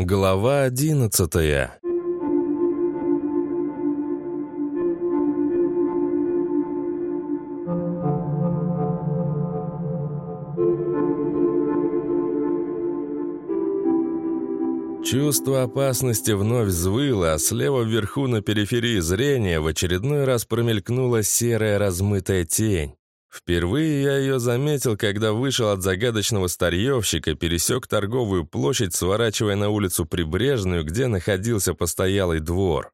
Глава одиннадцатая Чувство опасности вновь взвыло, а слева вверху на периферии зрения в очередной раз промелькнула серая размытая тень. Впервые я ее заметил, когда вышел от загадочного старьевщика, пересек торговую площадь, сворачивая на улицу Прибрежную, где находился постоялый двор.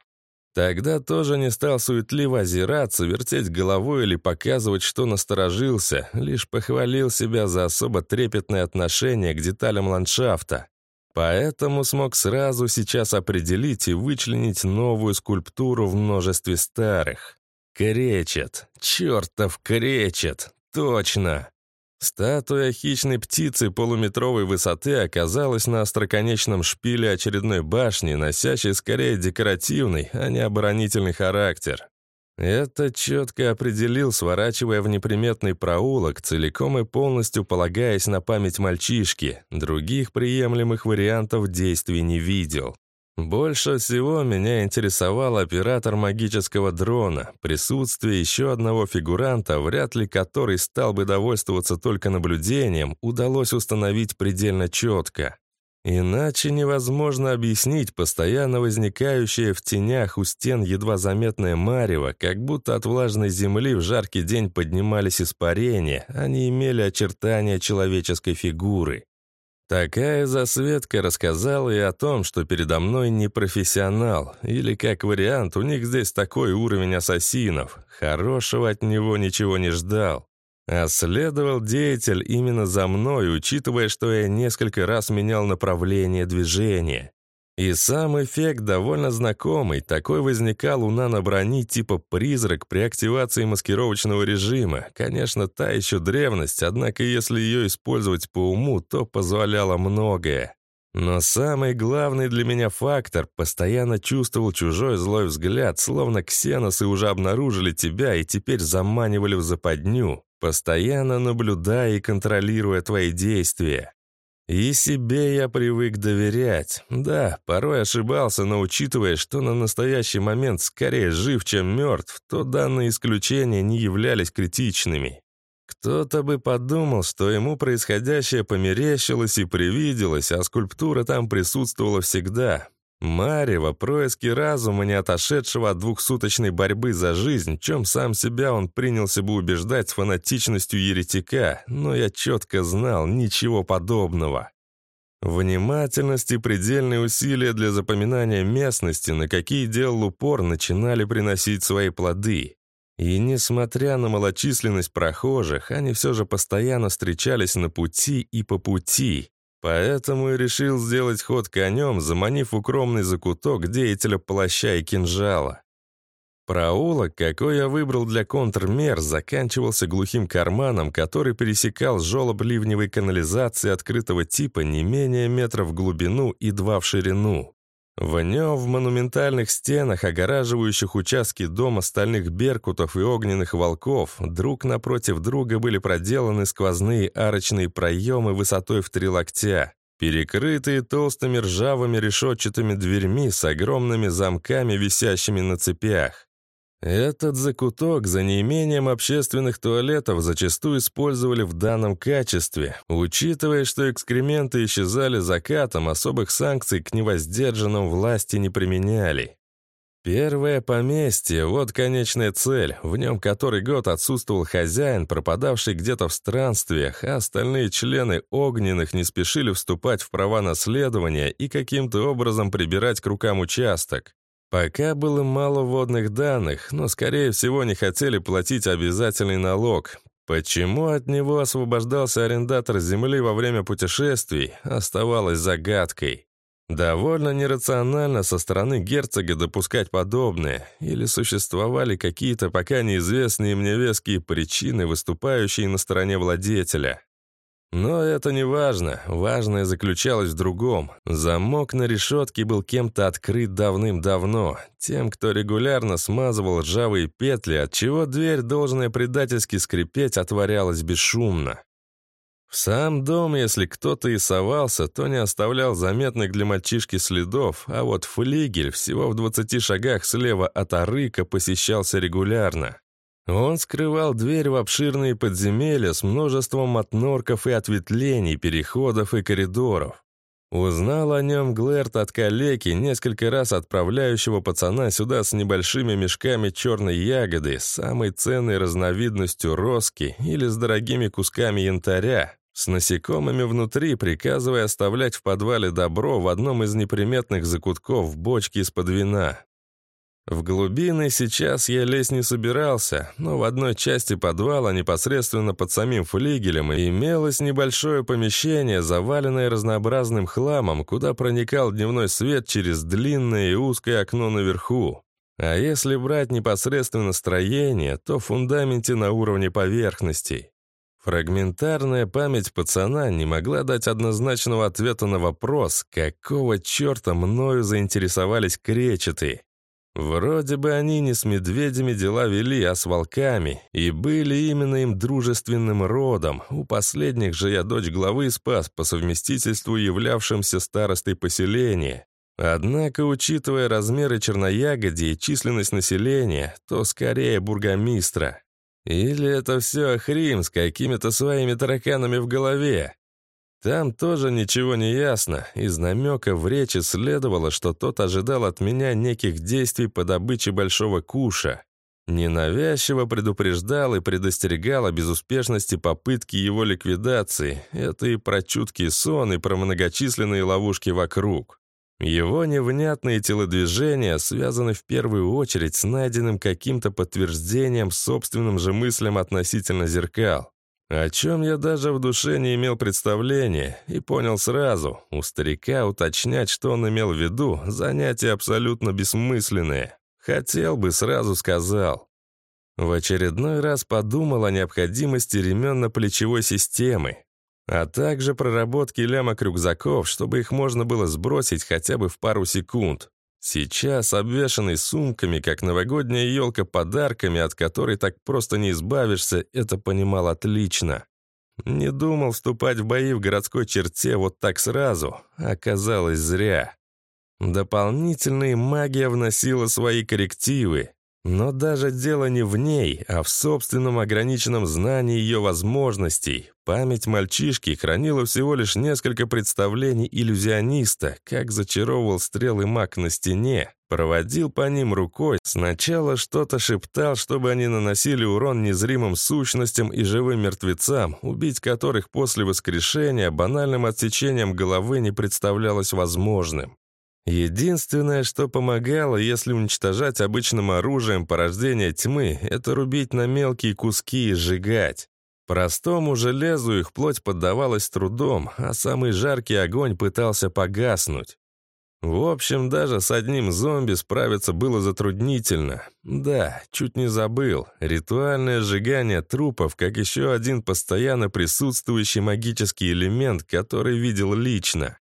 Тогда тоже не стал суетливо озираться, вертеть головой или показывать, что насторожился, лишь похвалил себя за особо трепетное отношение к деталям ландшафта. Поэтому смог сразу сейчас определить и вычленить новую скульптуру в множестве старых. Кречет. Чертов кречет. Точно. Статуя хищной птицы полуметровой высоты оказалась на остроконечном шпиле очередной башни, носящей скорее декоративный, а не оборонительный характер. Это четко определил, сворачивая в неприметный проулок, целиком и полностью полагаясь на память мальчишки. Других приемлемых вариантов действий не видел. Больше всего меня интересовал оператор магического дрона, присутствие еще одного фигуранта, вряд ли который стал бы довольствоваться только наблюдением, удалось установить предельно четко. Иначе невозможно объяснить постоянно возникающее в тенях у стен едва заметное марево, как будто от влажной земли в жаркий день поднимались испарения, они имели очертания человеческой фигуры. Такая засветка рассказала и о том, что передо мной не профессионал, или, как вариант, у них здесь такой уровень ассасинов. Хорошего от него ничего не ждал. А следовал деятель именно за мной, учитывая, что я несколько раз менял направление движения. И сам эффект довольно знакомый. Такой возникал у нано-брони типа «призрак» при активации маскировочного режима. Конечно, та еще древность, однако если ее использовать по уму, то позволяло многое. Но самый главный для меня фактор — постоянно чувствовал чужой злой взгляд, словно ксеносы уже обнаружили тебя и теперь заманивали в западню постоянно наблюдая и контролируя твои действия. И себе я привык доверять. Да, порой ошибался, но учитывая, что на настоящий момент скорее жив, чем мертв, то данные исключения не являлись критичными. Кто-то бы подумал, что ему происходящее померещилось и привиделось, а скульптура там присутствовала всегда. Марева, происки разума, не отошедшего от двухсуточной борьбы за жизнь, чем сам себя он принялся бы убеждать с фанатичностью еретика, но я четко знал, ничего подобного. Внимательность и предельные усилия для запоминания местности, на какие делал упор, начинали приносить свои плоды. И несмотря на малочисленность прохожих, они все же постоянно встречались на пути и по пути, Поэтому и решил сделать ход конем, заманив укромный закуток деятеля плаща и кинжала. Проулок, какой я выбрал для контрмер, заканчивался глухим карманом, который пересекал желоб ливневой канализации открытого типа не менее метров в глубину и два в ширину. В нем, в монументальных стенах, огораживающих участки дома стальных беркутов и огненных волков, друг напротив друга были проделаны сквозные арочные проемы высотой в три локтя, перекрытые толстыми ржавыми решетчатыми дверьми с огромными замками, висящими на цепях. Этот закуток за неимением общественных туалетов зачастую использовали в данном качестве. Учитывая, что экскременты исчезали закатом, особых санкций к невоздержанным власти не применяли. Первое поместье — вот конечная цель, в нем который год отсутствовал хозяин, пропадавший где-то в странствиях, а остальные члены огненных не спешили вступать в права наследования и каким-то образом прибирать к рукам участок. Пока было мало водных данных, но, скорее всего, не хотели платить обязательный налог. Почему от него освобождался арендатор земли во время путешествий, оставалось загадкой. Довольно нерационально со стороны герцога допускать подобное, или существовали какие-то пока неизвестные мне веские причины, выступающие на стороне владетеля. Но это не важно. Важное заключалось в другом. Замок на решетке был кем-то открыт давным-давно. Тем, кто регулярно смазывал ржавые петли, отчего дверь, должная предательски скрипеть, отворялась бесшумно. В сам дом, если кто-то и совался, то не оставлял заметных для мальчишки следов, а вот флигель всего в 20 шагах слева от Арыка посещался регулярно. Он скрывал дверь в обширные подземелья с множеством отнорков и ответвлений, переходов и коридоров. Узнал о нем Глэрт от калеки, несколько раз отправляющего пацана сюда с небольшими мешками черной ягоды, самой ценной разновидностью роски или с дорогими кусками янтаря, с насекомыми внутри, приказывая оставлять в подвале добро в одном из неприметных закутков в бочке из-под вина. В глубины сейчас я лезть не собирался, но в одной части подвала, непосредственно под самим флигелем, имелось небольшое помещение, заваленное разнообразным хламом, куда проникал дневной свет через длинное и узкое окно наверху. А если брать непосредственно строение, то в фундаменте на уровне поверхностей. Фрагментарная память пацана не могла дать однозначного ответа на вопрос, какого черта мною заинтересовались кречеты. Вроде бы они не с медведями дела вели, а с волками, и были именно им дружественным родом. У последних же я дочь главы спас, по совместительству являвшимся старостой поселения. Однако, учитывая размеры черноягоди и численность населения, то скорее бургомистра. Или это все Ахрим с какими-то своими тараканами в голове? Там тоже ничего не ясно. Из намека в речи следовало, что тот ожидал от меня неких действий по добыче большого куша. Ненавязчиво предупреждал и предостерегал о безуспешности попытки его ликвидации. Это и про чуткий сон, и про многочисленные ловушки вокруг. Его невнятные телодвижения связаны в первую очередь с найденным каким-то подтверждением собственным же мыслям относительно зеркал. О чем я даже в душе не имел представления и понял сразу. У старика уточнять, что он имел в виду, занятие абсолютно бессмысленное. Хотел бы, сразу сказал. В очередной раз подумал о необходимости ременно-плечевой системы, а также проработки лямок рюкзаков, чтобы их можно было сбросить хотя бы в пару секунд. Сейчас, обвешанный сумками, как новогодняя елка подарками, от которой так просто не избавишься, это понимал отлично. Не думал вступать в бои в городской черте вот так сразу. Оказалось, зря. Дополнительная магия вносила свои коррективы. Но даже дело не в ней, а в собственном ограниченном знании ее возможностей. Память мальчишки хранила всего лишь несколько представлений иллюзиониста, как зачаровывал стрелы маг на стене, проводил по ним рукой, сначала что-то шептал, чтобы они наносили урон незримым сущностям и живым мертвецам, убить которых после воскрешения банальным отсечением головы не представлялось возможным. Единственное, что помогало, если уничтожать обычным оружием порождение тьмы, это рубить на мелкие куски и сжигать. Простому железу их плоть поддавалась трудом, а самый жаркий огонь пытался погаснуть. В общем, даже с одним зомби справиться было затруднительно. Да, чуть не забыл. Ритуальное сжигание трупов, как еще один постоянно присутствующий магический элемент, который видел лично.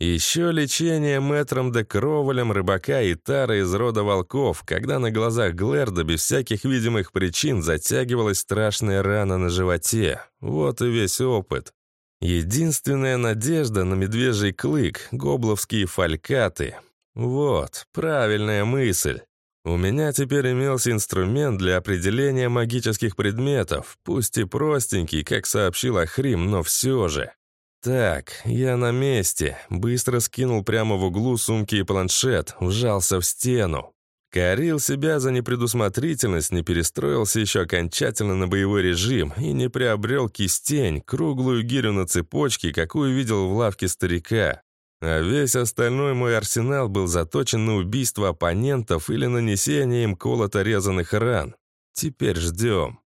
Еще лечение мэтром де Кроволем рыбака и Тара из рода волков, когда на глазах Глэрда без всяких видимых причин затягивалась страшная рана на животе. Вот и весь опыт. Единственная надежда на медвежий клык, гобловские фалькаты. Вот, правильная мысль. У меня теперь имелся инструмент для определения магических предметов, пусть и простенький, как сообщил Ахрим, но все же. «Так, я на месте». Быстро скинул прямо в углу сумки и планшет, вжался в стену. Корил себя за непредусмотрительность, не перестроился еще окончательно на боевой режим и не приобрел кистень, круглую гирю на цепочке, какую видел в лавке старика. А весь остальной мой арсенал был заточен на убийство оппонентов или нанесение им колото-резанных ран. Теперь ждем.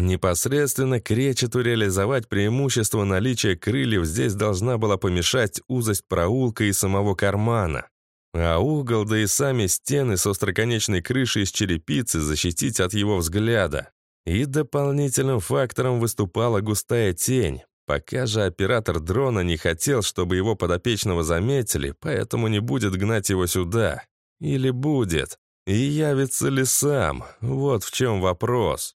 Непосредственно к речету реализовать преимущество наличия крыльев здесь должна была помешать узость проулка и самого кармана. А угол, да и сами стены с остроконечной крышей из черепицы защитить от его взгляда. И дополнительным фактором выступала густая тень. Пока же оператор дрона не хотел, чтобы его подопечного заметили, поэтому не будет гнать его сюда. Или будет. И явится ли сам? Вот в чем вопрос.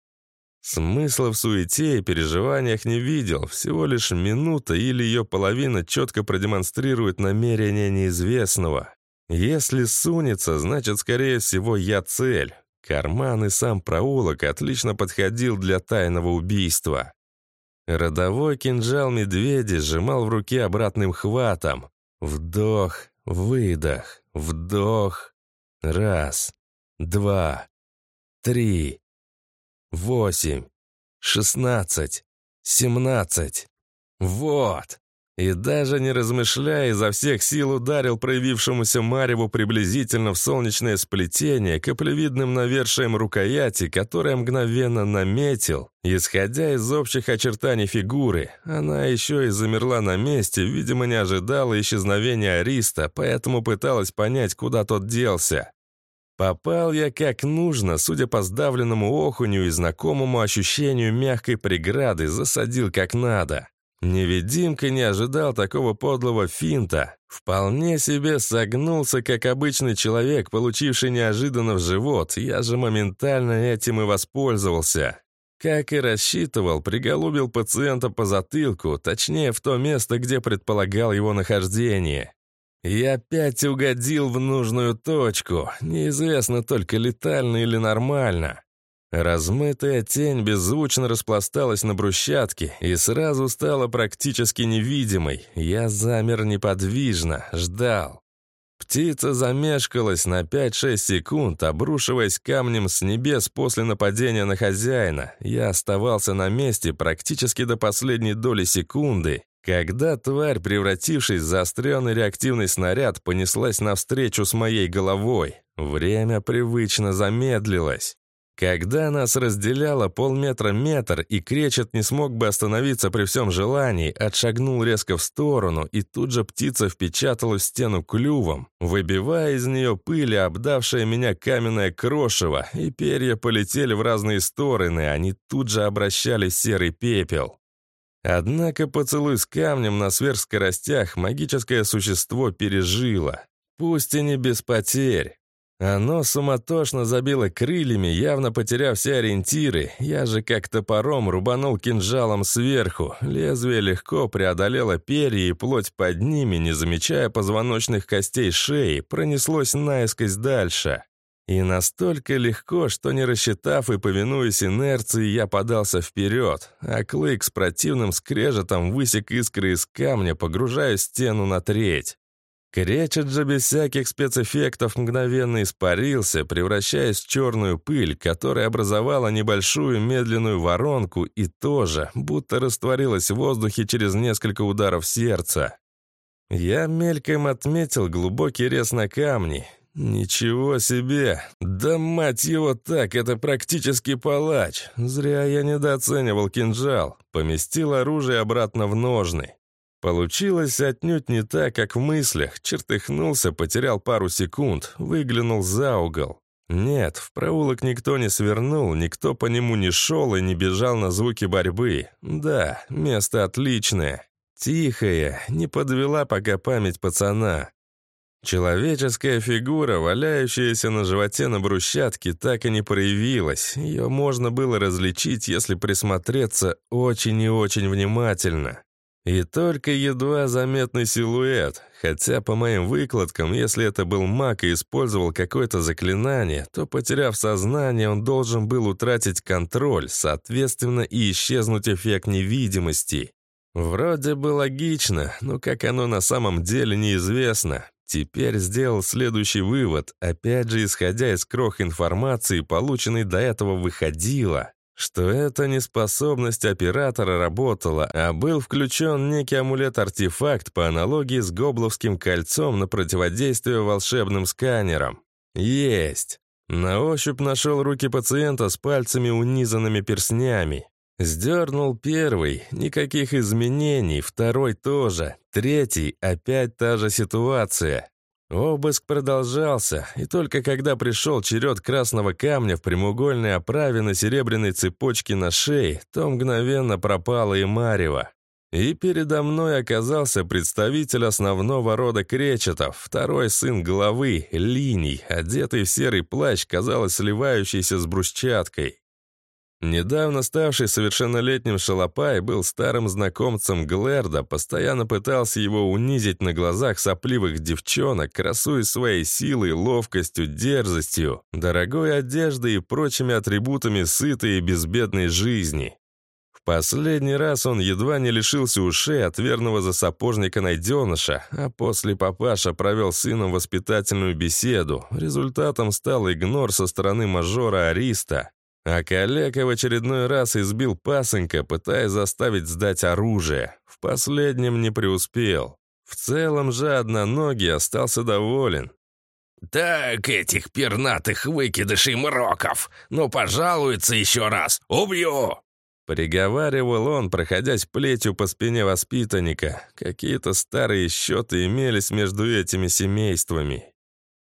Смысла в суете и переживаниях не видел, всего лишь минута или ее половина четко продемонстрирует намерение неизвестного. Если сунется, значит, скорее всего, я цель. Карман и сам проулок отлично подходил для тайного убийства. Родовой кинжал медведя сжимал в руке обратным хватом. Вдох, выдох, вдох. Раз, два, три, восемь, шестнадцать, семнадцать. Вот! И даже не размышляя, изо всех сил ударил проявившемуся Мареву приблизительно в солнечное сплетение каплевидным навершием рукояти, которое мгновенно наметил, исходя из общих очертаний фигуры. Она еще и замерла на месте, видимо, не ожидала исчезновения Ариста, поэтому пыталась понять, куда тот делся. Попал я как нужно, судя по сдавленному охуню и знакомому ощущению мягкой преграды, засадил как надо. Невидимка не ожидал такого подлого финта. Вполне себе согнулся, как обычный человек, получивший неожиданно в живот. Я же моментально этим и воспользовался. Как и рассчитывал, приголубил пациента по затылку, точнее в то место, где предполагал его нахождение. И опять угодил в нужную точку. Неизвестно только летально или нормально. Размытая тень беззвучно распласталась на брусчатке и сразу стала практически невидимой. Я замер неподвижно, ждал. Птица замешкалась на 5-6 секунд, обрушиваясь камнем с небес после нападения на хозяина. Я оставался на месте практически до последней доли секунды, когда тварь, превратившись в заостренный реактивный снаряд, понеслась навстречу с моей головой. Время привычно замедлилось. Когда нас разделяло полметра-метр, и кречет не смог бы остановиться при всем желании, отшагнул резко в сторону, и тут же птица впечаталась в стену клювом, выбивая из нее пыль, обдавшая меня каменное крошево, и перья полетели в разные стороны, они тут же обращались в серый пепел. Однако поцелуй с камнем на сверхскоростях магическое существо пережило. Пусть и не без потерь. Оно суматошно забило крыльями, явно потеряв все ориентиры. Я же как топором рубанул кинжалом сверху. Лезвие легко преодолело перья и плоть под ними, не замечая позвоночных костей шеи, пронеслось наискось дальше. И настолько легко, что не рассчитав и повинуясь инерции, я подался вперед, а клык с противным скрежетом высек искры из камня, погружая стену на треть. Кречет же без всяких спецэффектов мгновенно испарился, превращаясь в черную пыль, которая образовала небольшую медленную воронку и тоже, будто растворилась в воздухе через несколько ударов сердца. Я мельком отметил глубокий рез на камне. Ничего себе! Да мать его так, это практически палач. Зря я недооценивал кинжал. Поместил оружие обратно в ножны. Получилось отнюдь не так, как в мыслях. Чертыхнулся, потерял пару секунд, выглянул за угол. Нет, в проулок никто не свернул, никто по нему не шел и не бежал на звуки борьбы. Да, место отличное. Тихое, не подвела пока память пацана. Человеческая фигура, валяющаяся на животе на брусчатке, так и не проявилась. Ее можно было различить, если присмотреться очень и очень внимательно. И только едва заметный силуэт, хотя по моим выкладкам, если это был маг и использовал какое-то заклинание, то, потеряв сознание, он должен был утратить контроль, соответственно, и исчезнуть эффект невидимости. Вроде бы логично, но как оно на самом деле неизвестно. Теперь сделал следующий вывод, опять же исходя из крох информации, полученной до этого выходило что эта неспособность оператора работала, а был включен некий амулет-артефакт по аналогии с гобловским кольцом на противодействие волшебным сканерам. Есть! На ощупь нашел руки пациента с пальцами, унизанными перстнями. Сдернул первый, никаких изменений, второй тоже, третий, опять та же ситуация. Обыск продолжался, и только когда пришел черед красного камня в прямоугольной оправе на серебряной цепочке на шее, то мгновенно пропало и марево. И передо мной оказался представитель основного рода кречетов, второй сын главы, линий, одетый в серый плащ, казалось, сливающийся с брусчаткой. Недавно ставший совершеннолетним Шалопай был старым знакомцем Глэрда, постоянно пытался его унизить на глазах сопливых девчонок, красуясь своей силой, ловкостью, дерзостью, дорогой одеждой и прочими атрибутами сытой и безбедной жизни. В последний раз он едва не лишился ушей от верного за сапожника найденыша, а после папаша провел с сыном воспитательную беседу. Результатом стал игнор со стороны мажора Ариста, а коллега в очередной раз избил пасынка, пытаясь заставить сдать оружие. В последнем не преуспел. В целом же одноногий остался доволен. «Так этих пернатых выкидышей мроков! Ну, пожалуется еще раз! Убью!» Приговаривал он, проходясь плетью по спине воспитанника. Какие-то старые счеты имелись между этими семействами.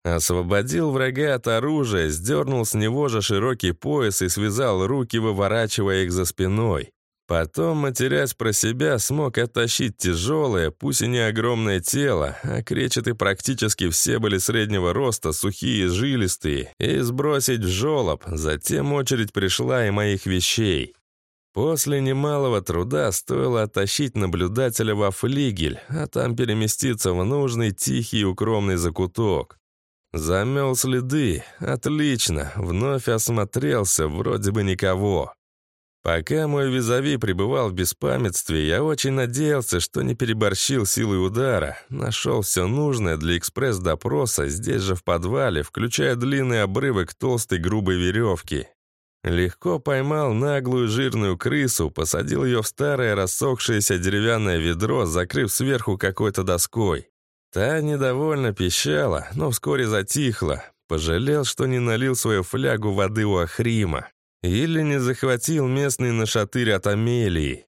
Освободил врага от оружия, сдернул с него же широкий пояс и связал руки, выворачивая их за спиной. Потом, матерясь про себя, смог оттащить тяжелое, пусть и не огромное тело, а кречеты практически все были среднего роста, сухие и жилистые, и сбросить в жолоб. Затем очередь пришла и моих вещей. После немалого труда стоило оттащить наблюдателя во флигель, а там переместиться в нужный тихий укромный закуток. Замел следы. Отлично. Вновь осмотрелся. Вроде бы никого. Пока мой визави пребывал в беспамятстве, я очень надеялся, что не переборщил силой удара. Нашел все нужное для экспресс-допроса здесь же в подвале, включая длинный обрывок толстой грубой веревки. Легко поймал наглую жирную крысу, посадил ее в старое рассохшееся деревянное ведро, закрыв сверху какой-то доской. Та недовольно пищала, но вскоре затихла. Пожалел, что не налил свою флягу воды у Ахрима. Или не захватил местный нашатырь от Амелии.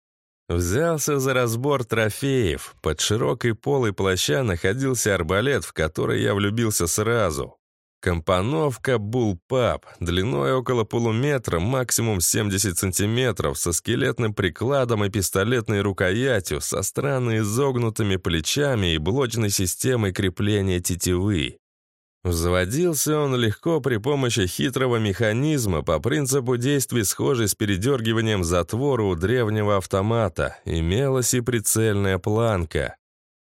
Взялся за разбор трофеев. Под широкой полой плаща находился арбалет, в который я влюбился сразу. Компоновка «Буллпап», длиной около полуметра, максимум 70 сантиметров, со скелетным прикладом и пистолетной рукоятью, со странно изогнутыми плечами и блочной системой крепления тетивы. Взводился он легко при помощи хитрого механизма по принципу действий, схожий с передергиванием затвора у древнего автомата. Имелась и прицельная планка.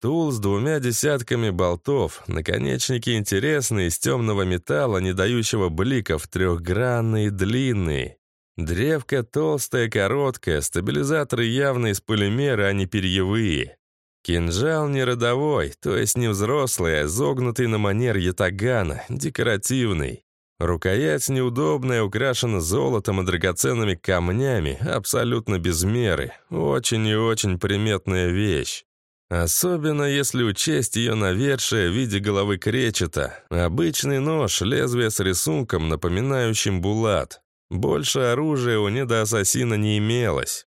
Тул с двумя десятками болтов, наконечники интересные, из темного металла, не дающего бликов, трехгранные, длинные. Древко толстое, короткое, стабилизаторы явно из полимера, а не перьевые. Кинжал не родовой, то есть не взрослый, а изогнутый на манер ятагана, декоративный. Рукоять неудобная, украшена золотом и драгоценными камнями, абсолютно без меры. Очень и очень приметная вещь. Особенно если учесть ее навершие в виде головы кречета. Обычный нож, лезвие с рисунком, напоминающим булат. Больше оружия у недоассасина не имелось.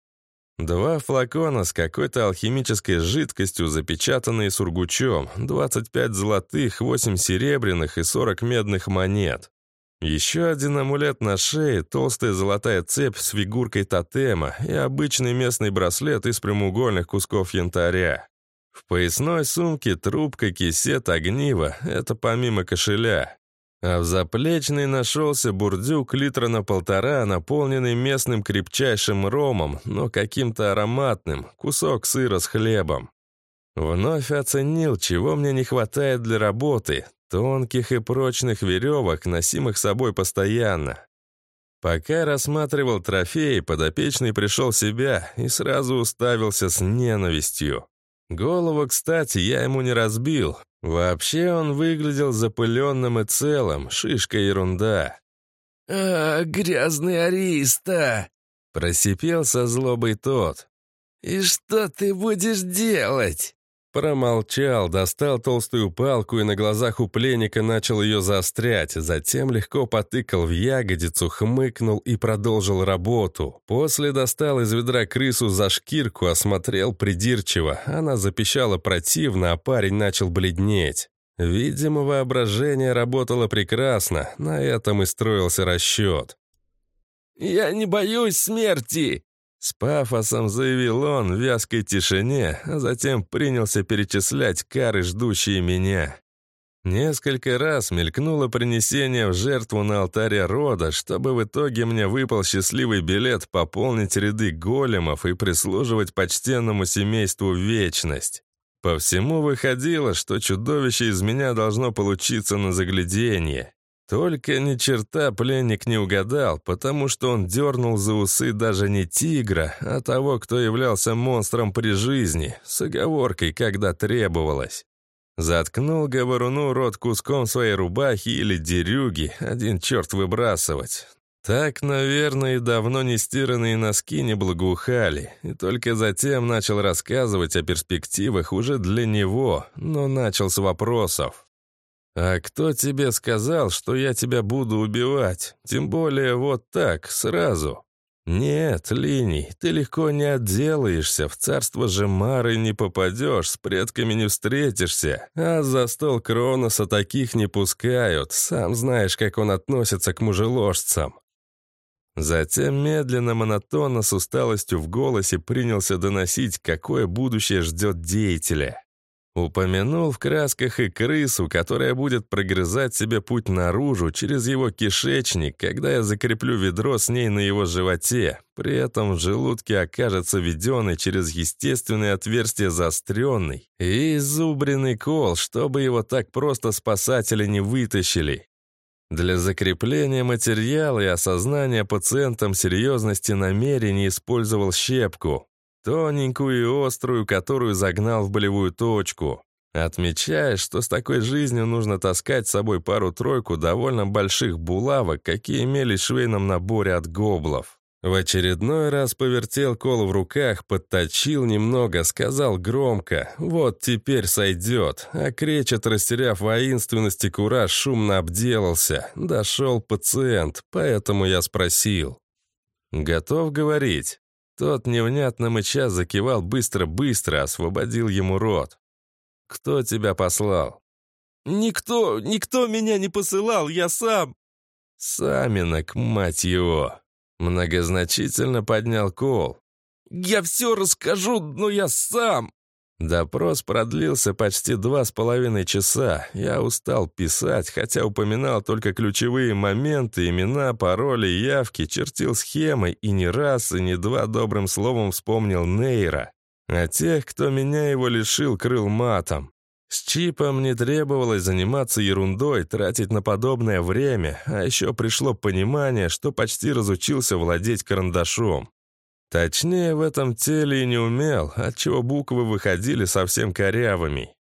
Два флакона с какой-то алхимической жидкостью, запечатанные сургучом, 25 золотых, 8 серебряных и 40 медных монет. Еще один амулет на шее, толстая золотая цепь с фигуркой тотема и обычный местный браслет из прямоугольных кусков янтаря. В поясной сумке трубка, кисет, огниво — это помимо кошеля. А в заплечной нашелся бурдюк литра на полтора, наполненный местным крепчайшим ромом, но каким-то ароматным, кусок сыра с хлебом. Вновь оценил, чего мне не хватает для работы, тонких и прочных веревок, носимых собой постоянно. Пока рассматривал трофеи, подопечный пришел в себя и сразу уставился с ненавистью. Голову, кстати, я ему не разбил. Вообще он выглядел запыленным и целым, шишка ерунда. «А, грязный ариста!» — просипел со злобой тот. «И что ты будешь делать?» Промолчал, достал толстую палку и на глазах у пленника начал ее заострять, затем легко потыкал в ягодицу, хмыкнул и продолжил работу. После достал из ведра крысу за шкирку, осмотрел придирчиво. Она запищала противно, а парень начал бледнеть. Видимо, воображение работало прекрасно, на этом и строился расчет. «Я не боюсь смерти!» С пафосом заявил он в вязкой тишине, а затем принялся перечислять кары, ждущие меня. Несколько раз мелькнуло принесение в жертву на алтаре рода, чтобы в итоге мне выпал счастливый билет пополнить ряды големов и прислуживать почтенному семейству вечность. По всему выходило, что чудовище из меня должно получиться на загляденье. Только ни черта пленник не угадал, потому что он дернул за усы даже не тигра, а того, кто являлся монстром при жизни, с оговоркой, когда требовалось. Заткнул говоруну рот куском своей рубахи или дерюги, один черт выбрасывать. Так, наверное, и давно не стиранные носки не благоухали, и только затем начал рассказывать о перспективах уже для него, но начал с вопросов. «А кто тебе сказал, что я тебя буду убивать? Тем более вот так, сразу?» «Нет, Линий, ты легко не отделаешься, в царство же Мары не попадешь, с предками не встретишься, а за стол Кроноса таких не пускают, сам знаешь, как он относится к мужеложцам». Затем медленно, монотонно, с усталостью в голосе принялся доносить, какое будущее ждет деятеля. Упомянул в красках и крысу, которая будет прогрызать себе путь наружу через его кишечник, когда я закреплю ведро с ней на его животе. При этом в желудке окажется введенный через естественное отверстие заостренный и изубренный кол, чтобы его так просто спасатели не вытащили. Для закрепления материала и осознания пациентам серьезности намерений использовал щепку. Тоненькую и острую, которую загнал в болевую точку. Отмечая, что с такой жизнью нужно таскать с собой пару-тройку довольно больших булавок, какие имелись в швейном наборе от гоблов. В очередной раз повертел кол в руках, подточил немного, сказал громко «Вот теперь сойдет», а кречет, растеряв воинственность и кураж, шумно обделался. Дошел пациент, поэтому я спросил. «Готов говорить?» Тот невнятно мыча закивал быстро-быстро, освободил ему рот. «Кто тебя послал?» «Никто, никто меня не посылал, я сам!» «Саминок, мать его!» Многозначительно поднял кол. «Я все расскажу, но я сам!» Допрос продлился почти два с половиной часа. Я устал писать, хотя упоминал только ключевые моменты, имена, пароли, явки, чертил схемы и не раз, и не два добрым словом вспомнил Нейра. А тех, кто меня его лишил, крыл матом. С чипом не требовалось заниматься ерундой, тратить на подобное время, а еще пришло понимание, что почти разучился владеть карандашом. Точнее, в этом теле и не умел, отчего буквы выходили совсем корявыми.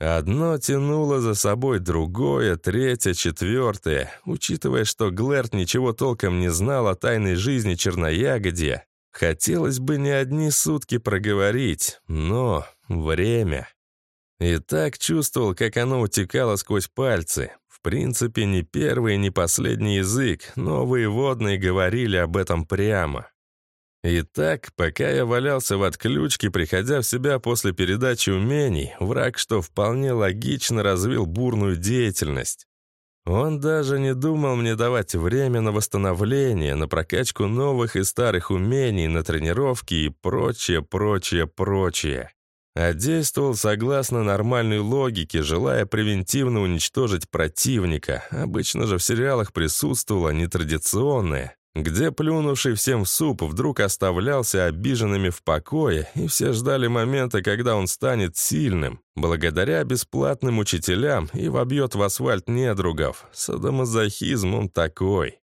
Одно тянуло за собой другое, третье, четвертое. Учитывая, что Глэрт ничего толком не знал о тайной жизни черноягодья, хотелось бы не одни сутки проговорить, но время. И так чувствовал, как оно утекало сквозь пальцы. В принципе, не первый, не последний язык, новые водные говорили об этом прямо. Итак, пока я валялся в отключке, приходя в себя после передачи умений, враг, что вполне логично, развил бурную деятельность. Он даже не думал мне давать время на восстановление, на прокачку новых и старых умений, на тренировки и прочее, прочее, прочее. А действовал согласно нормальной логике, желая превентивно уничтожить противника. Обычно же в сериалах присутствовало нетрадиционное, где плюнувший всем в суп вдруг оставлялся обиженными в покое, и все ждали момента, когда он станет сильным, благодаря бесплатным учителям и вобьет в асфальт недругов. Садомазохизм он такой.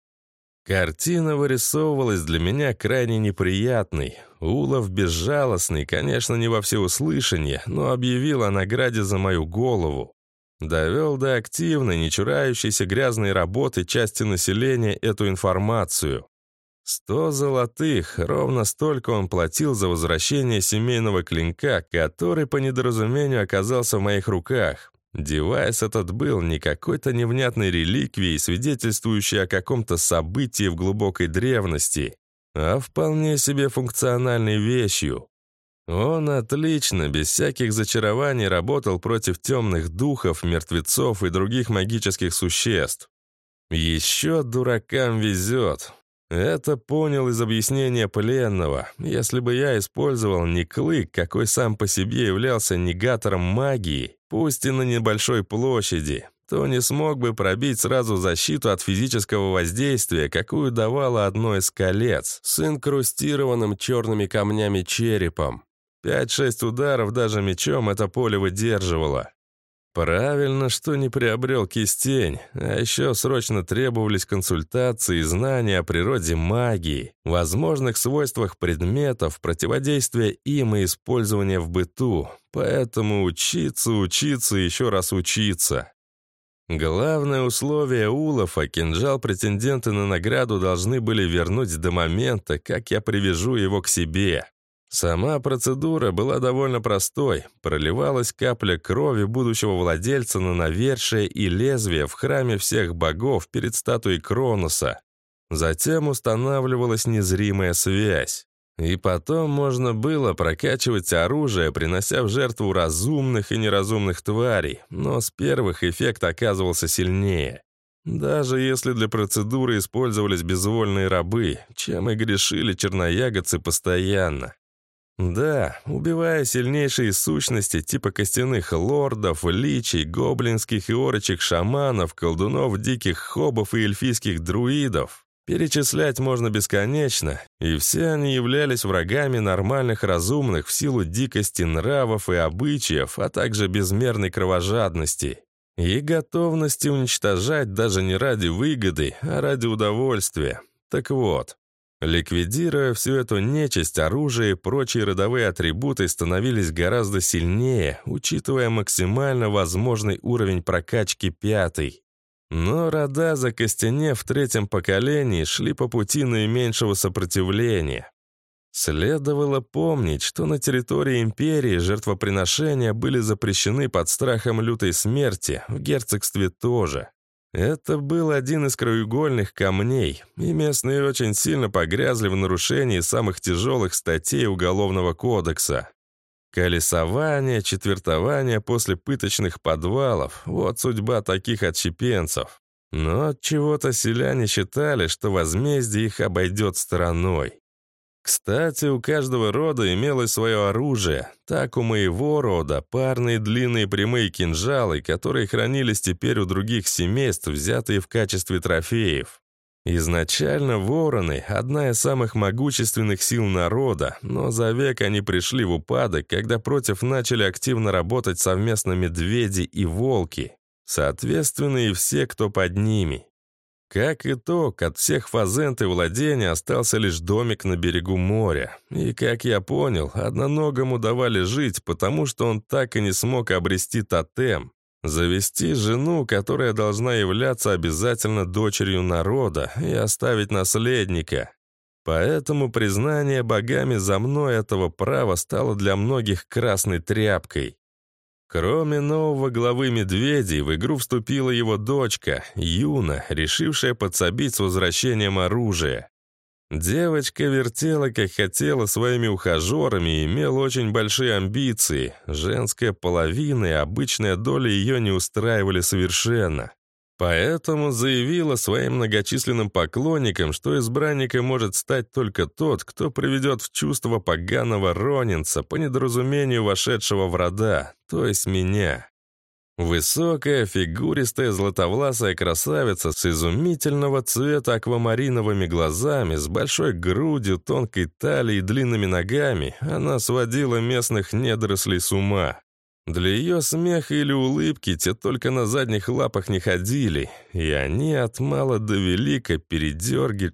Картина вырисовывалась для меня крайне неприятной. Улов безжалостный, конечно, не во всеуслышание, но объявил о награде за мою голову. Довел до активной, не чурающейся грязной работы части населения эту информацию. Сто золотых, ровно столько он платил за возвращение семейного клинка, который по недоразумению оказался в моих руках. Девайс этот был не какой-то невнятной реликвией, свидетельствующей о каком-то событии в глубокой древности, а вполне себе функциональной вещью. Он отлично, без всяких зачарований, работал против темных духов, мертвецов и других магических существ. Еще дуракам везет. Это понял из объяснения пленного. Если бы я использовал не клык, какой сам по себе являлся негатором магии, пусть и на небольшой площади, то не смог бы пробить сразу защиту от физического воздействия, какую давало одно из колец, с инкрустированным черными камнями черепом. Пять-шесть ударов даже мечом это поле выдерживало. Правильно, что не приобрел кистень, а еще срочно требовались консультации и знания о природе магии, возможных свойствах предметов, противодействия им и использования в быту. Поэтому учиться, учиться и еще раз учиться. Главное условие Улафа – кинжал претенденты на награду должны были вернуть до момента, как я привяжу его к себе. Сама процедура была довольно простой. Проливалась капля крови будущего владельца на навершие и лезвие в храме всех богов перед статуей Кроноса. Затем устанавливалась незримая связь. И потом можно было прокачивать оружие, принося в жертву разумных и неразумных тварей, но с первых эффект оказывался сильнее. Даже если для процедуры использовались безвольные рабы, чем и грешили черноягодцы постоянно. Да, убивая сильнейшие сущности типа костяных лордов, личей, гоблинских и орочек шаманов, колдунов, диких хобов и эльфийских друидов, Перечислять можно бесконечно, и все они являлись врагами нормальных разумных в силу дикости нравов и обычаев, а также безмерной кровожадности. И готовности уничтожать даже не ради выгоды, а ради удовольствия. Так вот, ликвидируя всю эту нечисть, оружие и прочие родовые атрибуты становились гораздо сильнее, учитывая максимально возможный уровень прокачки пятый. Но рода, закостенев в третьем поколении, шли по пути наименьшего сопротивления. Следовало помнить, что на территории империи жертвоприношения были запрещены под страхом лютой смерти, в герцогстве тоже. Это был один из краеугольных камней, и местные очень сильно погрязли в нарушении самых тяжелых статей Уголовного кодекса. Колесование, четвертование после пыточных подвалов — вот судьба таких отщепенцев. Но от чего-то селяне считали, что возмездие их обойдет стороной. Кстати, у каждого рода имелось свое оружие. Так у моего рода парные длинные прямые кинжалы, которые хранились теперь у других семейств, взятые в качестве трофеев. Изначально вороны – одна из самых могущественных сил народа, но за век они пришли в упадок, когда против начали активно работать совместно медведи и волки, соответственно и все, кто под ними. Как итог, от всех фазент и владения остался лишь домик на берегу моря. И, как я понял, одноногому давали жить, потому что он так и не смог обрести тотем, Завести жену, которая должна являться обязательно дочерью народа, и оставить наследника. Поэтому признание богами за мной этого права стало для многих красной тряпкой. Кроме нового главы медведей, в игру вступила его дочка, Юна, решившая подсобить с возвращением оружия. Девочка вертела, как хотела, своими ухажерами и имела очень большие амбиции. Женская половина и обычная доля ее не устраивали совершенно. Поэтому заявила своим многочисленным поклонникам, что избранником может стать только тот, кто приведет в чувство поганого ронинца, по недоразумению вошедшего в рода, то есть меня. Высокая, фигуристая, златовласая красавица с изумительного цвета аквамариновыми глазами, с большой грудью, тонкой талией и длинными ногами, она сводила местных недорослей с ума. Для ее смеха или улыбки те только на задних лапах не ходили, и они от мала до велика передерги.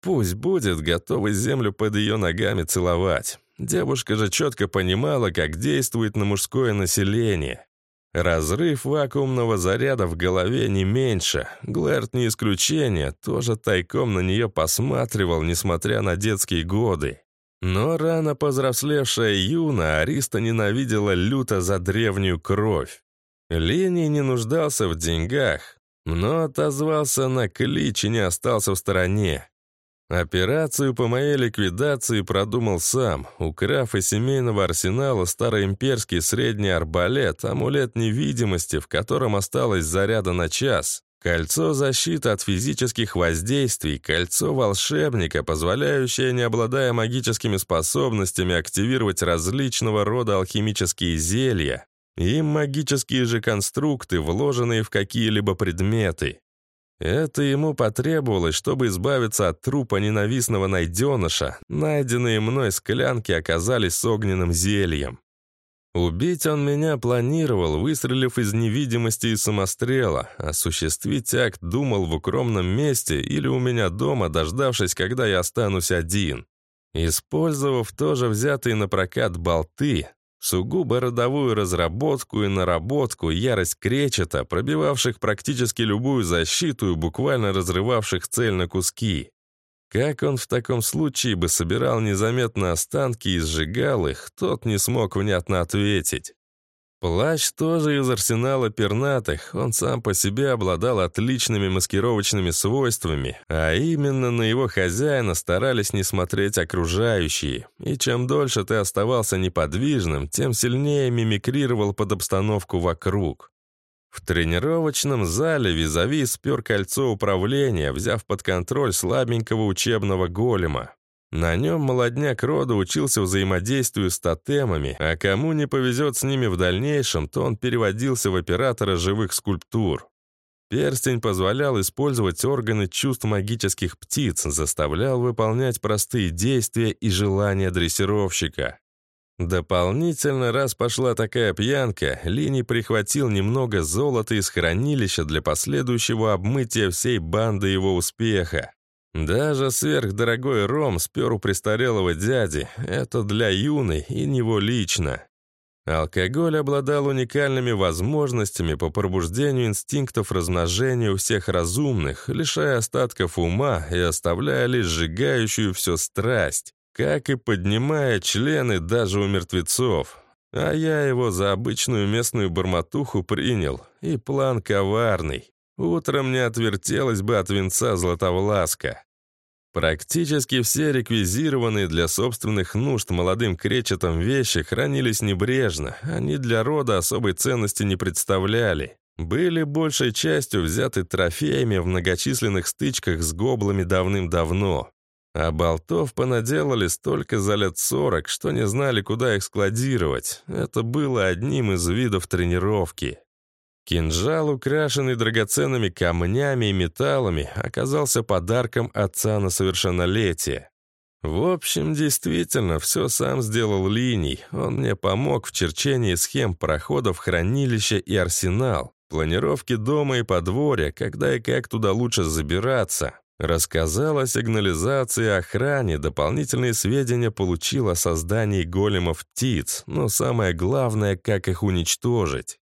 Пусть будет готовы землю под ее ногами целовать. Девушка же четко понимала, как действует на мужское население. Разрыв вакуумного заряда в голове не меньше. Глэрт не исключение, тоже тайком на нее посматривал, несмотря на детские годы. Но рано повзрослевшая Юна Ариста ненавидела люто за древнюю кровь. Лений не нуждался в деньгах, но отозвался на клич и не остался в стороне. Операцию по моей ликвидации продумал сам, украв из семейного арсенала староимперский средний арбалет, амулет невидимости, в котором осталось заряда на час, Кольцо защиты от физических воздействий, кольцо волшебника, позволяющее, не обладая магическими способностями, активировать различного рода алхимические зелья и магические же конструкты, вложенные в какие-либо предметы. Это ему потребовалось, чтобы избавиться от трупа ненавистного найденыша. Найденные мной склянки оказались с огненным зельем. Убить он меня планировал, выстрелив из невидимости и самострела. Осуществить акт думал в укромном месте или у меня дома, дождавшись, когда я останусь один. Использовав тоже взятые на прокат болты, сугубо родовую разработку и наработку, ярость кречета, пробивавших практически любую защиту и буквально разрывавших цель на куски. Как он в таком случае бы собирал незаметно останки и сжигал их, тот не смог внятно ответить. Плащ тоже из арсенала пернатых, он сам по себе обладал отличными маскировочными свойствами, а именно на его хозяина старались не смотреть окружающие, и чем дольше ты оставался неподвижным, тем сильнее мимикрировал под обстановку вокруг. В тренировочном зале Визави спер кольцо управления, взяв под контроль слабенького учебного голема. На нем молодняк рода учился взаимодействию с тотемами, а кому не повезет с ними в дальнейшем, то он переводился в оператора живых скульптур. Перстень позволял использовать органы чувств магических птиц, заставлял выполнять простые действия и желания дрессировщика. Дополнительно, раз пошла такая пьянка, Лини прихватил немного золота из хранилища для последующего обмытия всей банды его успеха. Даже сверхдорогой ром спер у престарелого дяди. Это для юной и него лично. Алкоголь обладал уникальными возможностями по пробуждению инстинктов размножения у всех разумных, лишая остатков ума и оставляя лишь сжигающую все страсть как и поднимая члены даже у мертвецов. А я его за обычную местную бормотуху принял, и план коварный. Утром не отвертелось бы от венца Златовласка. Практически все реквизированные для собственных нужд молодым кречетом вещи хранились небрежно, они для рода особой ценности не представляли. Были большей частью взяты трофеями в многочисленных стычках с гоблами давным-давно. А болтов понаделали столько за лет сорок, что не знали, куда их складировать. Это было одним из видов тренировки. Кинжал, украшенный драгоценными камнями и металлами, оказался подарком отца на совершеннолетие. В общем, действительно, все сам сделал линий. Он мне помог в черчении схем проходов хранилища и арсенал, планировки дома и подворья, когда и как туда лучше забираться. Рассказал о сигнализации охране, дополнительные сведения получил о создании големов птиц, но самое главное, как их уничтожить.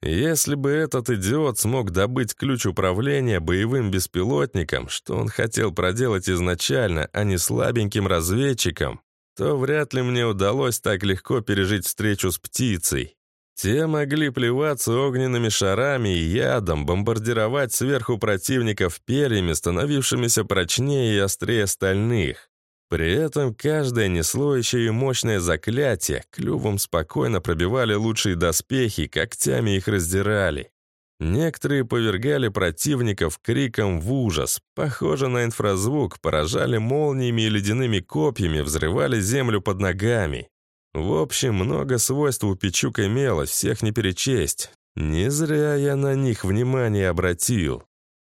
Если бы этот идиот смог добыть ключ управления боевым беспилотником, что он хотел проделать изначально, а не слабеньким разведчиком, то вряд ли мне удалось так легко пережить встречу с птицей. Те могли плеваться огненными шарами и ядом, бомбардировать сверху противников перьями, становившимися прочнее и острее стальных. При этом каждое несло еще и мощное заклятие, клювом спокойно пробивали лучшие доспехи, когтями их раздирали. Некоторые повергали противников криком в ужас, похоже на инфразвук, поражали молниями и ледяными копьями, взрывали землю под ногами. В общем, много свойств у печук имелось, всех не перечесть. Не зря я на них внимание обратил.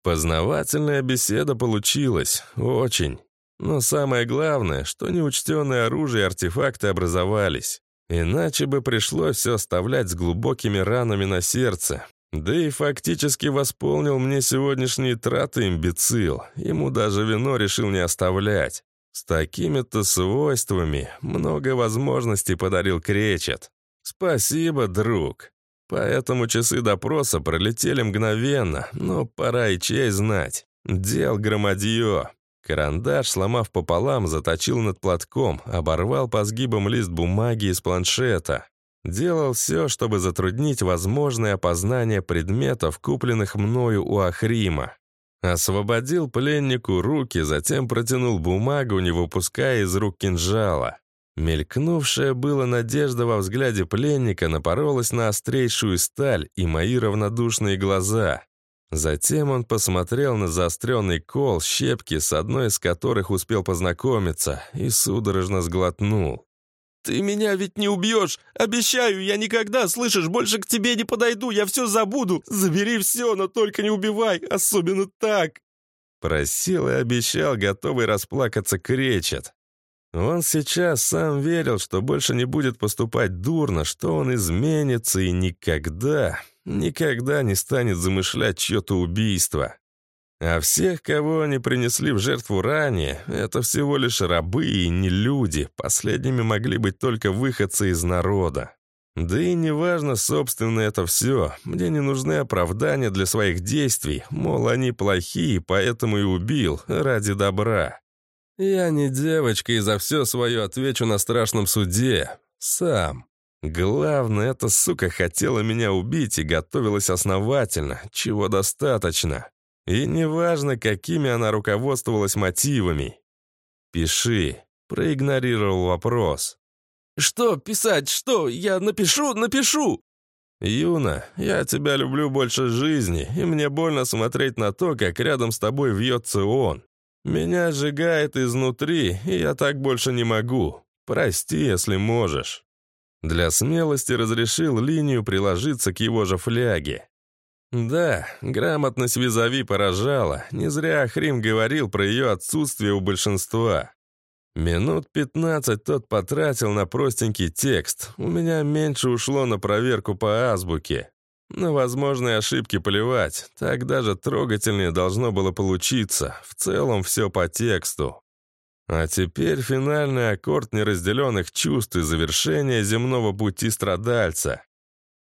Познавательная беседа получилась, очень. Но самое главное, что неучтенное оружие и артефакты образовались. Иначе бы пришлось все оставлять с глубокими ранами на сердце. Да и фактически восполнил мне сегодняшние траты имбецил. Ему даже вино решил не оставлять. С такими-то свойствами много возможностей подарил Кречет. Спасибо, друг. Поэтому часы допроса пролетели мгновенно, но пора и честь знать. Дел громадье. Карандаш, сломав пополам, заточил над платком, оборвал по сгибам лист бумаги из планшета. Делал все, чтобы затруднить возможное опознание предметов, купленных мною у Ахрима. Освободил пленнику руки, затем протянул бумагу, не выпуская из рук кинжала. Мелькнувшая была надежда во взгляде пленника напоролась на острейшую сталь и мои равнодушные глаза. Затем он посмотрел на заостренный кол, щепки, с одной из которых успел познакомиться, и судорожно сглотнул. «Ты меня ведь не убьешь! Обещаю, я никогда, слышишь, больше к тебе не подойду, я все забуду! Забери все, но только не убивай, особенно так!» Просил и обещал, готовый расплакаться, кречет. Он сейчас сам верил, что больше не будет поступать дурно, что он изменится и никогда, никогда не станет замышлять чье-то убийство. А всех, кого они принесли в жертву ранее, это всего лишь рабы и не люди, последними могли быть только выходцы из народа. Да и неважно, собственно, это все. Мне не нужны оправдания для своих действий, мол, они плохие, поэтому и убил, ради добра. Я не девочка и за все свое отвечу на страшном суде. Сам. Главное, эта сука хотела меня убить и готовилась основательно, чего достаточно. И неважно, какими она руководствовалась мотивами. «Пиши», — проигнорировал вопрос. «Что писать? Что? Я напишу? Напишу!» «Юна, я тебя люблю больше жизни, и мне больно смотреть на то, как рядом с тобой вьется он. Меня сжигает изнутри, и я так больше не могу. Прости, если можешь». Для смелости разрешил линию приложиться к его же фляге. Да, грамотность визави поражала. Не зря Хрим говорил про ее отсутствие у большинства. Минут пятнадцать тот потратил на простенький текст. У меня меньше ушло на проверку по азбуке. На возможные ошибки плевать. Так даже трогательнее должно было получиться. В целом все по тексту. А теперь финальный аккорд неразделенных чувств и завершение земного пути страдальца.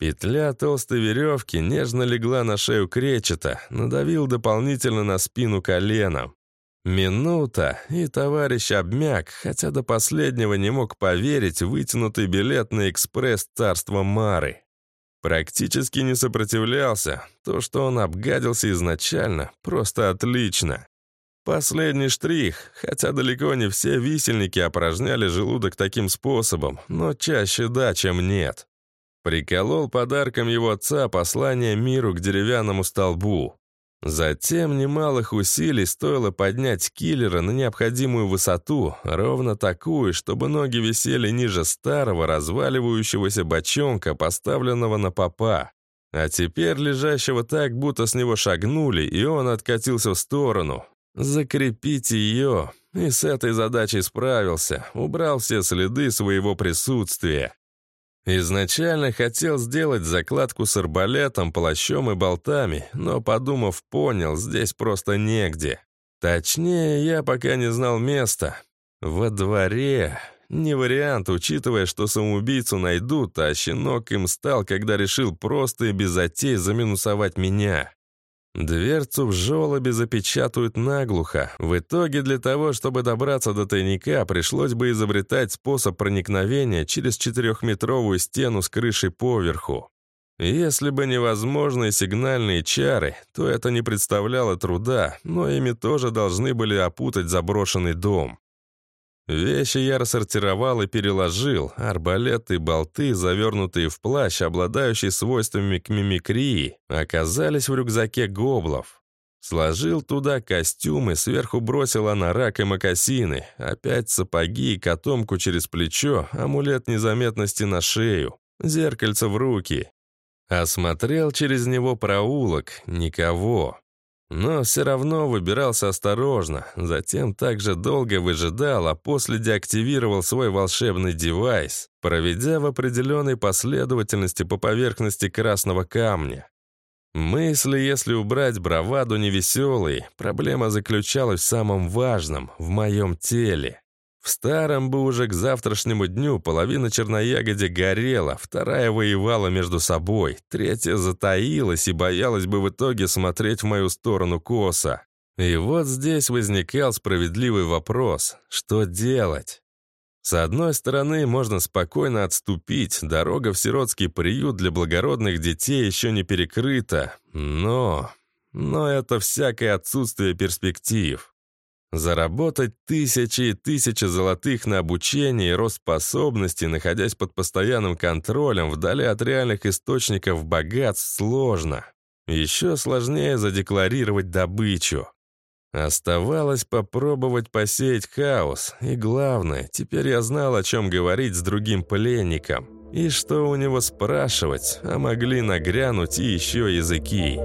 Петля толстой веревки нежно легла на шею кречета, надавил дополнительно на спину коленом. Минута, и товарищ обмяк, хотя до последнего не мог поверить вытянутый билет на экспресс царства Мары. Практически не сопротивлялся. То, что он обгадился изначально, просто отлично. Последний штрих, хотя далеко не все висельники опорожняли желудок таким способом, но чаще да, чем нет. Приколол подарком его отца послание миру к деревянному столбу. Затем немалых усилий стоило поднять киллера на необходимую высоту, ровно такую, чтобы ноги висели ниже старого разваливающегося бочонка, поставленного на попа. А теперь лежащего так, будто с него шагнули, и он откатился в сторону. Закрепить ее. И с этой задачей справился, убрал все следы своего присутствия. Изначально хотел сделать закладку с арбалетом, плащом и болтами, но, подумав, понял, здесь просто негде. Точнее, я пока не знал места. Во дворе. Не вариант, учитывая, что самоубийцу найдут, а щенок им стал, когда решил просто и без затей заминусовать меня. Дверцу в желобе запечатают наглухо. В итоге для того, чтобы добраться до тайника, пришлось бы изобретать способ проникновения через четырехметровую стену с крышей поверху. Если бы невозможные сигнальные чары, то это не представляло труда, но ими тоже должны были опутать заброшенный дом. Вещи я рассортировал и переложил, арбалеты и болты, завернутые в плащ, обладающий свойствами к мимикрии, оказались в рюкзаке гоблов. Сложил туда костюмы, сверху бросил анорак и мокасины, опять сапоги и котомку через плечо, амулет незаметности на шею, зеркальце в руки. Осмотрел через него проулок, никого. Но все равно выбирался осторожно, затем также долго выжидал, а после деактивировал свой волшебный девайс, проведя в определенной последовательности по поверхности красного камня. Мысли, если убрать браваду, невеселые, проблема заключалась в самом важном, в моем теле. В старом бы уже к завтрашнему дню половина черноягоди горела, вторая воевала между собой, третья затаилась и боялась бы в итоге смотреть в мою сторону косо. И вот здесь возникал справедливый вопрос, что делать? С одной стороны, можно спокойно отступить, дорога в сиротский приют для благородных детей еще не перекрыта, но... Но это всякое отсутствие перспектив. Заработать тысячи и тысячи золотых на обучение и рост способностей, находясь под постоянным контролем, вдали от реальных источников богатств, сложно. Еще сложнее задекларировать добычу. Оставалось попробовать посеять хаос, и главное, теперь я знал, о чем говорить с другим пленником, и что у него спрашивать, а могли нагрянуть и еще языки.